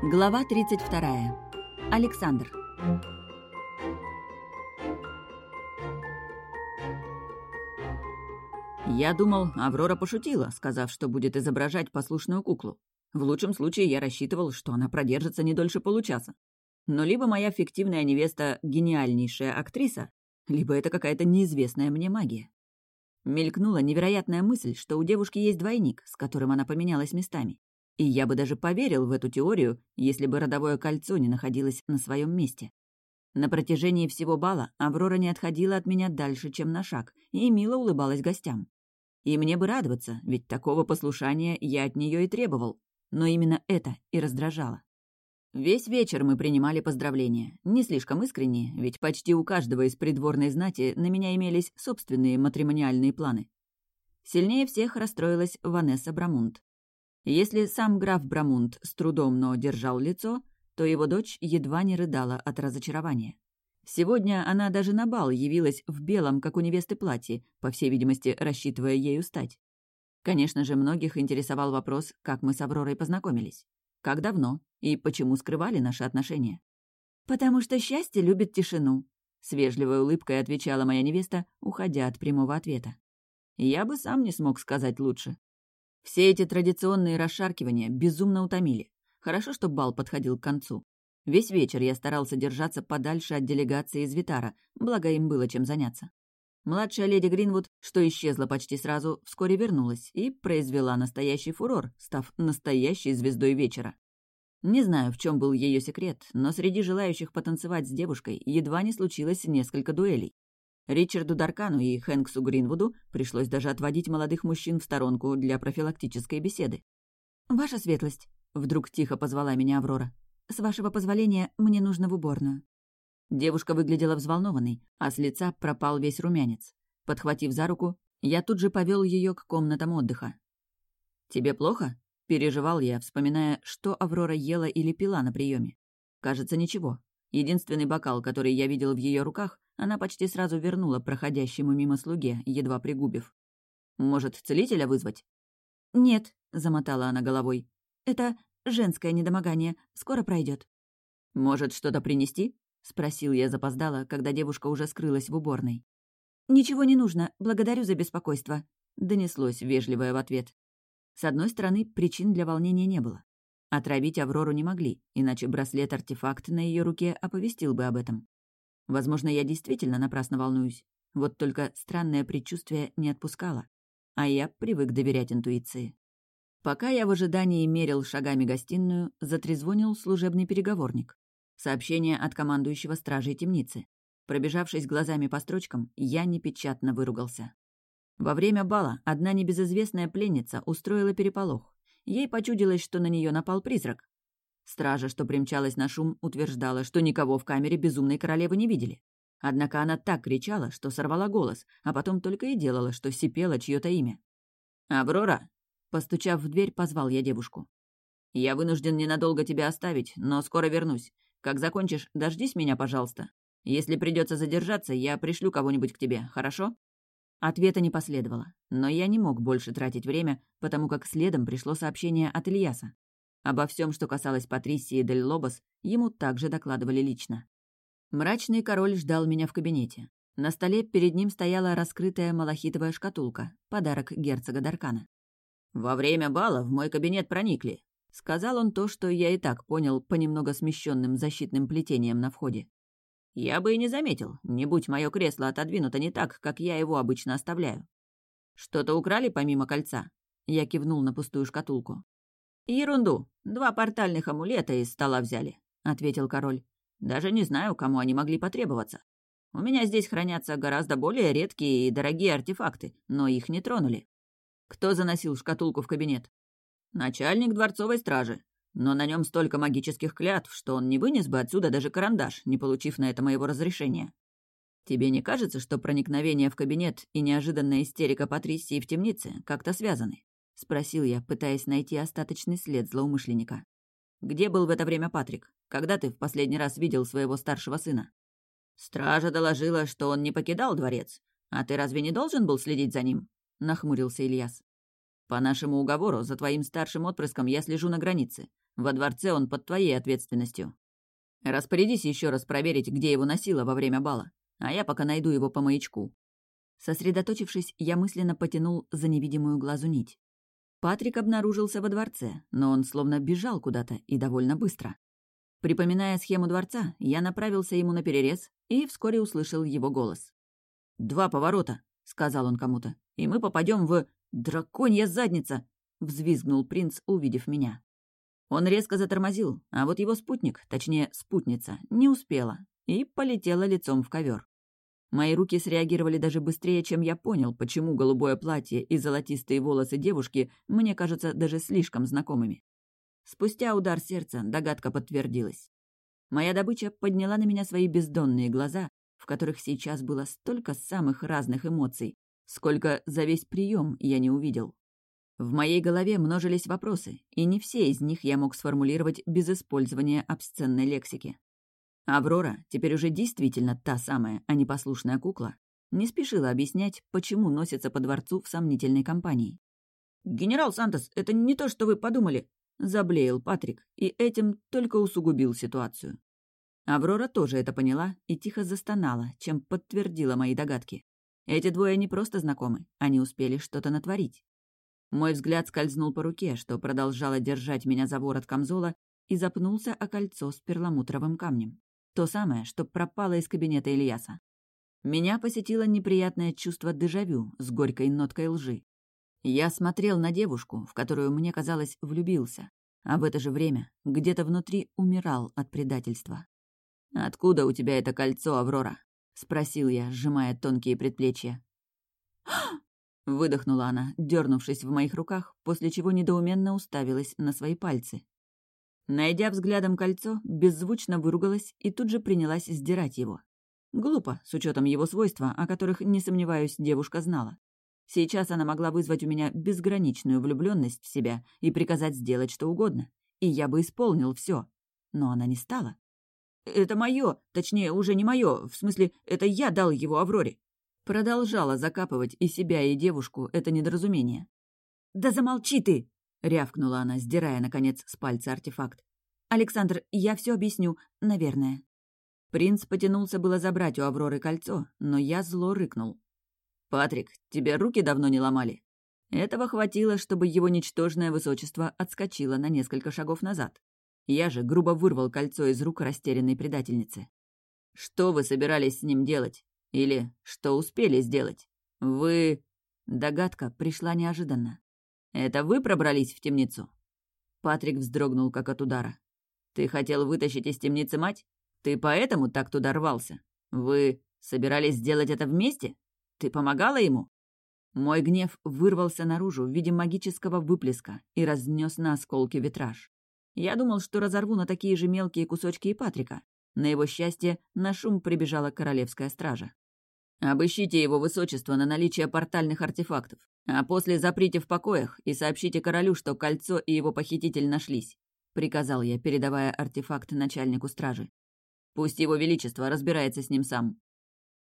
Глава 32. Александр. Я думал, Аврора пошутила, сказав, что будет изображать послушную куклу. В лучшем случае я рассчитывал, что она продержится не дольше получаса. Но либо моя фиктивная невеста — гениальнейшая актриса, либо это какая-то неизвестная мне магия. Мелькнула невероятная мысль, что у девушки есть двойник, с которым она поменялась местами. И я бы даже поверил в эту теорию, если бы родовое кольцо не находилось на своем месте. На протяжении всего бала Аврора не отходила от меня дальше, чем на шаг, и мило улыбалась гостям. И мне бы радоваться, ведь такого послушания я от нее и требовал. Но именно это и раздражало. Весь вечер мы принимали поздравления. Не слишком искренние, ведь почти у каждого из придворной знати на меня имелись собственные матримониальные планы. Сильнее всех расстроилась Ванесса Брамунд. Если сам граф Брамунд с трудом, но держал лицо, то его дочь едва не рыдала от разочарования. Сегодня она даже на бал явилась в белом, как у невесты, платье, по всей видимости, рассчитывая ею стать. Конечно же, многих интересовал вопрос, как мы с Авророй познакомились. Как давно и почему скрывали наши отношения. «Потому что счастье любит тишину», — с вежливой улыбкой отвечала моя невеста, уходя от прямого ответа. Я бы сам не смог сказать лучше. Все эти традиционные расшаркивания безумно утомили. Хорошо, что бал подходил к концу. Весь вечер я старался держаться подальше от делегации из Витара, благо им было чем заняться. Младшая леди Гринвуд, что исчезла почти сразу, вскоре вернулась и произвела настоящий фурор, став настоящей звездой вечера. Не знаю, в чем был ее секрет, но среди желающих потанцевать с девушкой едва не случилось несколько дуэлей. Ричарду Даркану и Хэнксу Гринвуду пришлось даже отводить молодых мужчин в сторонку для профилактической беседы. «Ваша светлость», — вдруг тихо позвала меня Аврора, «с вашего позволения мне нужно в уборную». Девушка выглядела взволнованной, а с лица пропал весь румянец. Подхватив за руку, я тут же повел ее к комнатам отдыха. «Тебе плохо?» — переживал я, вспоминая, что Аврора ела или пила на приеме. Кажется, ничего. Единственный бокал, который я видел в ее руках, она почти сразу вернула проходящему мимо слуге, едва пригубив. «Может, целителя вызвать?» «Нет», — замотала она головой. «Это женское недомогание. Скоро пройдет. «Может, что-то принести?» — спросил я запоздала, когда девушка уже скрылась в уборной. «Ничего не нужно. Благодарю за беспокойство», — донеслось вежливое в ответ. С одной стороны, причин для волнения не было. Отравить Аврору не могли, иначе браслет-артефакт на ее руке оповестил бы об этом. Возможно, я действительно напрасно волнуюсь. Вот только странное предчувствие не отпускало. А я привык доверять интуиции. Пока я в ожидании мерил шагами гостиную, затрезвонил служебный переговорник. Сообщение от командующего стражей темницы. Пробежавшись глазами по строчкам, я непечатно выругался. Во время бала одна небезызвестная пленница устроила переполох. Ей почудилось, что на нее напал призрак, Стража, что примчалась на шум, утверждала, что никого в камере безумной королевы не видели. Однако она так кричала, что сорвала голос, а потом только и делала, что сипела чье-то имя. «Аврора!» Постучав в дверь, позвал я девушку. «Я вынужден ненадолго тебя оставить, но скоро вернусь. Как закончишь, дождись меня, пожалуйста. Если придется задержаться, я пришлю кого-нибудь к тебе, хорошо?» Ответа не последовало, но я не мог больше тратить время, потому как следом пришло сообщение от Ильяса. Обо всем, что касалось Патрисии Дель Лобос, ему также докладывали лично. Мрачный король ждал меня в кабинете. На столе перед ним стояла раскрытая малахитовая шкатулка, подарок герцога Даркана. «Во время бала в мой кабинет проникли», — сказал он то, что я и так понял по немного смещенным защитным плетениям на входе. «Я бы и не заметил, не будь мое кресло отодвинуто не так, как я его обычно оставляю. Что-то украли помимо кольца?» Я кивнул на пустую шкатулку. «Ерунду. Два портальных амулета из стола взяли», — ответил король. «Даже не знаю, кому они могли потребоваться. У меня здесь хранятся гораздо более редкие и дорогие артефакты, но их не тронули». «Кто заносил шкатулку в кабинет?» «Начальник дворцовой стражи. Но на нем столько магических клятв, что он не вынес бы отсюда даже карандаш, не получив на это моего разрешения. Тебе не кажется, что проникновение в кабинет и неожиданная истерика Патрисии в темнице как-то связаны?» — спросил я, пытаясь найти остаточный след злоумышленника. «Где был в это время Патрик? Когда ты в последний раз видел своего старшего сына?» «Стража доложила, что он не покидал дворец. А ты разве не должен был следить за ним?» — нахмурился Ильяс. «По нашему уговору, за твоим старшим отпрыском я слежу на границе. Во дворце он под твоей ответственностью. Распорядись еще раз проверить, где его носило во время бала, а я пока найду его по маячку». Сосредоточившись, я мысленно потянул за невидимую глазу нить. Патрик обнаружился во дворце, но он словно бежал куда-то и довольно быстро. Припоминая схему дворца, я направился ему на перерез и вскоре услышал его голос. «Два поворота», — сказал он кому-то, — «и мы попадем в... драконья задница!» — взвизгнул принц, увидев меня. Он резко затормозил, а вот его спутник, точнее, спутница, не успела и полетела лицом в ковер. Мои руки среагировали даже быстрее, чем я понял, почему голубое платье и золотистые волосы девушки мне кажутся даже слишком знакомыми. Спустя удар сердца догадка подтвердилась. Моя добыча подняла на меня свои бездонные глаза, в которых сейчас было столько самых разных эмоций, сколько за весь прием я не увидел. В моей голове множились вопросы, и не все из них я мог сформулировать без использования обсценной лексики. Аврора, теперь уже действительно та самая, а не послушная кукла, не спешила объяснять, почему носится по дворцу в сомнительной компании. «Генерал Сантос, это не то, что вы подумали», — заблеял Патрик, и этим только усугубил ситуацию. Аврора тоже это поняла и тихо застонала, чем подтвердила мои догадки. Эти двое не просто знакомы, они успели что-то натворить. Мой взгляд скользнул по руке, что продолжала держать меня за ворот камзола, и запнулся о кольцо с перламутровым камнем. То самое, что пропало из кабинета Ильяса. Меня посетило неприятное чувство дежавю с горькой ноткой лжи. Я смотрел на девушку, в которую, мне казалось, влюбился, а в это же время где-то внутри умирал от предательства. «Откуда у тебя это кольцо, Аврора?» — спросил я, сжимая тонкие предплечья. Выдохнула она, дернувшись в моих руках, после чего недоуменно уставилась на свои пальцы. Найдя взглядом кольцо, беззвучно выругалась и тут же принялась сдирать его. Глупо, с учетом его свойства, о которых, не сомневаюсь, девушка знала. Сейчас она могла вызвать у меня безграничную влюбленность в себя и приказать сделать что угодно. И я бы исполнил все. Но она не стала. «Это мое, точнее, уже не мое, в смысле, это я дал его Авроре». Продолжала закапывать и себя, и девушку это недоразумение. «Да замолчи ты!» — рявкнула она, сдирая, наконец, с пальца артефакт. «Александр, я все объясню, наверное». Принц потянулся было забрать у Авроры кольцо, но я зло рыкнул. «Патрик, тебе руки давно не ломали?» Этого хватило, чтобы его ничтожное высочество отскочило на несколько шагов назад. Я же грубо вырвал кольцо из рук растерянной предательницы. «Что вы собирались с ним делать? Или что успели сделать? Вы...» Догадка пришла неожиданно. «Это вы пробрались в темницу?» Патрик вздрогнул, как от удара. «Ты хотел вытащить из темницы мать? Ты поэтому так туда рвался? Вы собирались сделать это вместе? Ты помогала ему?» Мой гнев вырвался наружу в виде магического выплеска и разнес на осколки витраж. Я думал, что разорву на такие же мелкие кусочки и Патрика. На его счастье, на шум прибежала королевская стража. «Обыщите его высочество на наличие портальных артефактов, а после заприте в покоях и сообщите королю, что кольцо и его похититель нашлись», — приказал я, передавая артефакт начальнику стражи. «Пусть его величество разбирается с ним сам».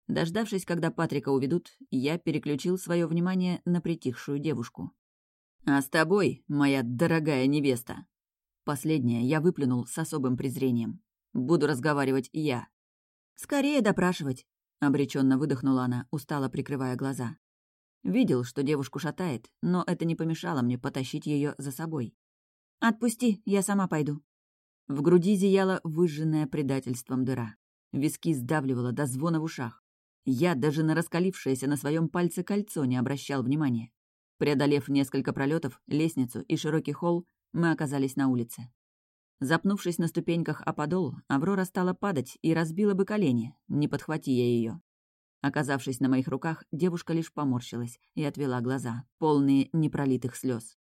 Дождавшись, когда Патрика уведут, я переключил свое внимание на притихшую девушку. «А с тобой, моя дорогая невеста!» Последнее я выплюнул с особым презрением. «Буду разговаривать я». «Скорее допрашивать», — обреченно выдохнула она, устало прикрывая глаза. Видел, что девушку шатает, но это не помешало мне потащить ее за собой. «Отпусти, я сама пойду». В груди зияла выжженная предательством дыра. Виски сдавливало до звона в ушах. Я даже на раскалившееся на своем пальце кольцо не обращал внимания. Преодолев несколько пролетов, лестницу и широкий холл, мы оказались на улице. Запнувшись на ступеньках о подол, Аврора стала падать и разбила бы колени, не подхвати я ее. Оказавшись на моих руках, девушка лишь поморщилась и отвела глаза, полные непролитых слез.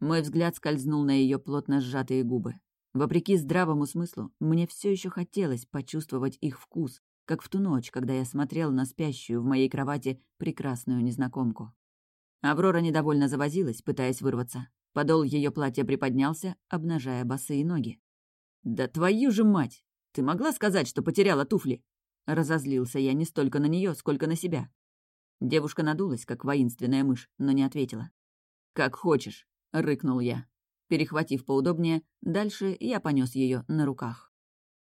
Мой взгляд скользнул на ее плотно сжатые губы. Вопреки здравому смыслу, мне все еще хотелось почувствовать их вкус, как в ту ночь, когда я смотрел на спящую в моей кровати прекрасную незнакомку. Аврора недовольно завозилась, пытаясь вырваться. Подол ее платья приподнялся, обнажая босые ноги. «Да твою же мать! Ты могла сказать, что потеряла туфли?» Разозлился я не столько на нее, сколько на себя. Девушка надулась, как воинственная мышь, но не ответила. «Как хочешь», — рыкнул я. Перехватив поудобнее, дальше я понес ее на руках.